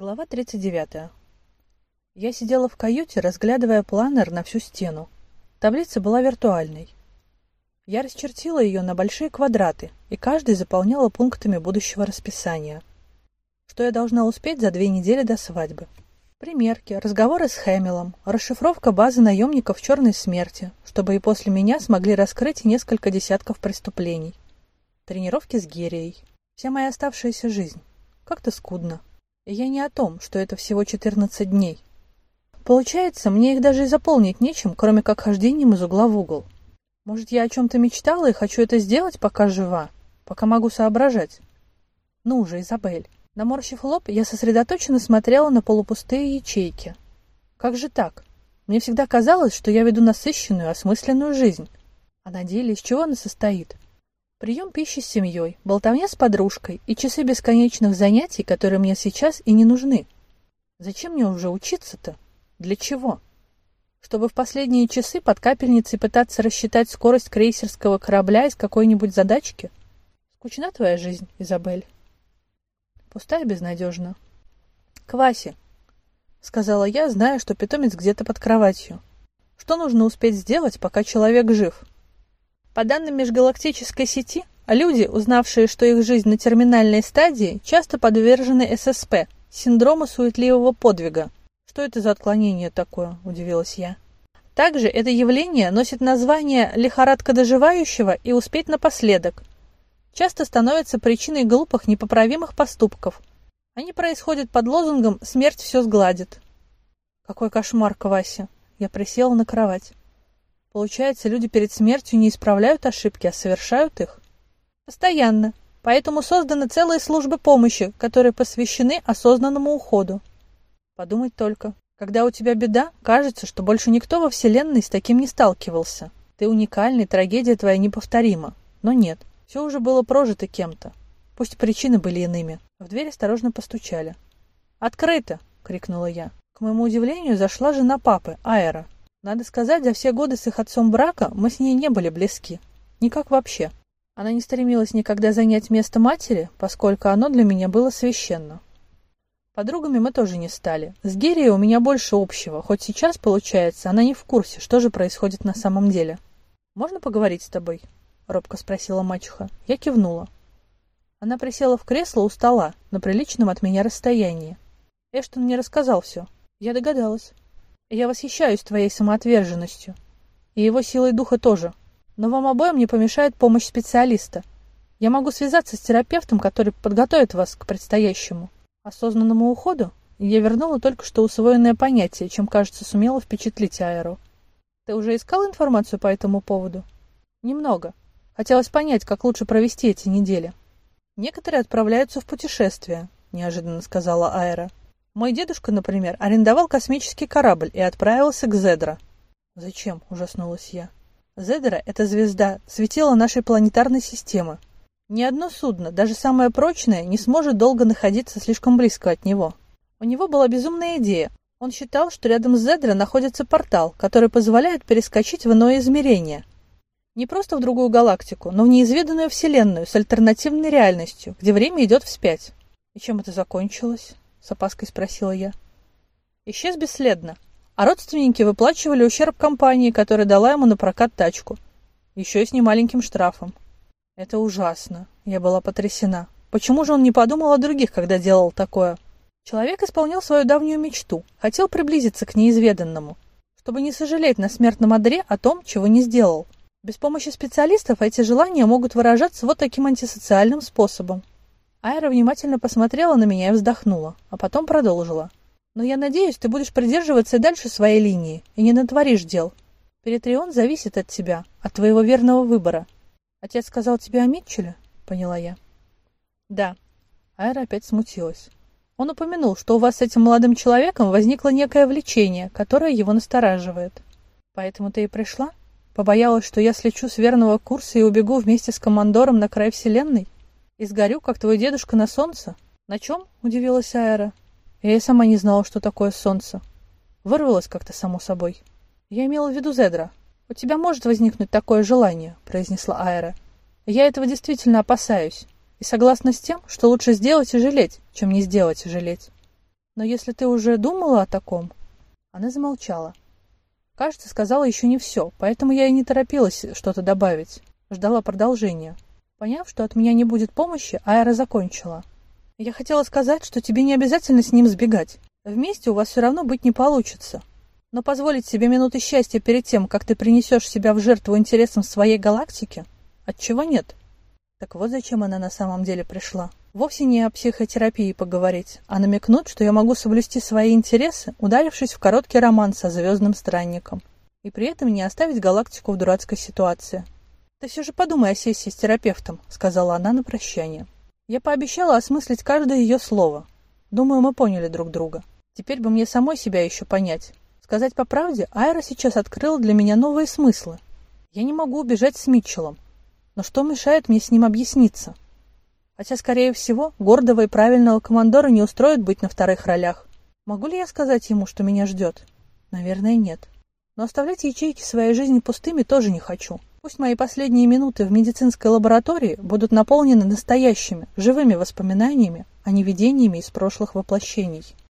Глава 39. Я сидела в каюте, разглядывая планер на всю стену. Таблица была виртуальной. Я расчертила ее на большие квадраты, и каждый заполняла пунктами будущего расписания. Что я должна успеть за две недели до свадьбы? Примерки, разговоры с Хэмилом, расшифровка базы наемников черной смерти, чтобы и после меня смогли раскрыть несколько десятков преступлений. Тренировки с Герией. Вся моя оставшаяся жизнь. Как-то скудно. Я не о том, что это всего 14 дней. Получается, мне их даже и заполнить нечем, кроме как хождением из угла в угол. Может, я о чем-то мечтала и хочу это сделать, пока жива, пока могу соображать? Ну же, Изабель. Наморщив лоб, я сосредоточенно смотрела на полупустые ячейки. Как же так? Мне всегда казалось, что я веду насыщенную, осмысленную жизнь. А на деле из чего она состоит? Прием пищи с семьей, болтовня с подружкой и часы бесконечных занятий, которые мне сейчас и не нужны. Зачем мне уже учиться-то? Для чего? Чтобы в последние часы под капельницей пытаться рассчитать скорость крейсерского корабля из какой-нибудь задачки? Скучна твоя жизнь, Изабель? Пустая безнадежно. К Васе, сказала я, зная, что питомец где-то под кроватью. Что нужно успеть сделать, пока человек жив? — по данным межгалактической сети, люди, узнавшие, что их жизнь на терминальной стадии, часто подвержены ССП – синдрому суетливого подвига. Что это за отклонение такое, удивилась я. Также это явление носит название «лихорадка доживающего» и «успеть напоследок». Часто становится причиной глупых непоправимых поступков. Они происходят под лозунгом «смерть все сгладит». Какой кошмар, Квася. Я присела на кровать. Получается, люди перед смертью не исправляют ошибки, а совершают их? Постоянно. Поэтому созданы целые службы помощи, которые посвящены осознанному уходу. Подумать только. Когда у тебя беда, кажется, что больше никто во Вселенной с таким не сталкивался. Ты уникальный, трагедия твоя неповторима. Но нет, все уже было прожито кем-то. Пусть причины были иными. В дверь осторожно постучали. «Открыто!» — крикнула я. К моему удивлению, зашла жена папы, Аэра. Надо сказать, за все годы с их отцом брака мы с ней не были близки. Никак вообще. Она не стремилась никогда занять место матери, поскольку оно для меня было священно. Подругами мы тоже не стали. С Герией у меня больше общего, хоть сейчас, получается, она не в курсе, что же происходит на самом деле. «Можно поговорить с тобой?» — робко спросила мачеха. Я кивнула. Она присела в кресло у стола, на приличном от меня расстоянии. Эштон мне рассказал все. Я догадалась. Я восхищаюсь твоей самоотверженностью. И его силой духа тоже. Но вам обоим не помешает помощь специалиста. Я могу связаться с терапевтом, который подготовит вас к предстоящему. Осознанному уходу я вернула только что усвоенное понятие, чем, кажется, сумела впечатлить Аэру. Ты уже искал информацию по этому поводу? Немного. Хотелось понять, как лучше провести эти недели. Некоторые отправляются в путешествие, неожиданно сказала Аэра. Мой дедушка, например, арендовал космический корабль и отправился к Зедра. Зачем? Ужаснулась я. Зедра – это звезда, светило нашей планетарной системы. Ни одно судно, даже самое прочное, не сможет долго находиться слишком близко от него. У него была безумная идея. Он считал, что рядом с Зедра находится портал, который позволяет перескочить в иное измерение. Не просто в другую галактику, но в неизведанную вселенную с альтернативной реальностью, где время идет вспять. И чем это закончилось? С опаской спросила я. Исчез бесследно, а родственники выплачивали ущерб компании, которая дала ему на прокат тачку. Еще и с немаленьким штрафом. Это ужасно. Я была потрясена. Почему же он не подумал о других, когда делал такое? Человек исполнил свою давнюю мечту, хотел приблизиться к неизведанному, чтобы не сожалеть на смертном одре о том, чего не сделал. Без помощи специалистов эти желания могут выражаться вот таким антисоциальным способом. Айра внимательно посмотрела на меня и вздохнула, а потом продолжила. «Но я надеюсь, ты будешь придерживаться дальше своей линии и не натворишь дел. Перетрион зависит от тебя, от твоего верного выбора. Отец сказал тебе о Митчеле?» — поняла я. «Да». Айра опять смутилась. Он упомянул, что у вас с этим молодым человеком возникло некое влечение, которое его настораживает. Поэтому ты и пришла? Побоялась, что я слечу с верного курса и убегу вместе с командором на край вселенной? И сгорю, как твой дедушка на солнце? На чем? Удивилась Аэра. Я и сама не знала, что такое солнце. Вырвалось как-то само собой. Я имела в виду Зедра. У тебя может возникнуть такое желание, произнесла Аэра. Я этого действительно опасаюсь. И согласна с тем, что лучше сделать и жалеть, чем не сделать и жалеть. Но если ты уже думала о таком... Она замолчала. Кажется, сказала еще не все, поэтому я и не торопилась что-то добавить. Ждала продолжения. Поняв, что от меня не будет помощи, Айра закончила. Я хотела сказать, что тебе не обязательно с ним сбегать. Вместе у вас все равно быть не получится. Но позволить себе минуты счастья перед тем, как ты принесешь себя в жертву интересам своей галактики, отчего нет? Так вот зачем она на самом деле пришла. Вовсе не о психотерапии поговорить, а намекнуть, что я могу соблюсти свои интересы, ударившись в короткий роман со звездным странником. И при этом не оставить галактику в дурацкой ситуации. «Ты все же подумай о сессии с терапевтом», — сказала она на прощание. Я пообещала осмыслить каждое ее слово. Думаю, мы поняли друг друга. Теперь бы мне самой себя еще понять. Сказать по правде, Айра сейчас открыла для меня новые смыслы. Я не могу убежать с Митчеллом. Но что мешает мне с ним объясниться? Хотя, скорее всего, гордого и правильного командора не устроит быть на вторых ролях. Могу ли я сказать ему, что меня ждет? Наверное, нет. Но оставлять ячейки своей жизни пустыми тоже не хочу. Пусть мои последние минуты в медицинской лаборатории будут наполнены настоящими, живыми воспоминаниями, а не видениями из прошлых воплощений.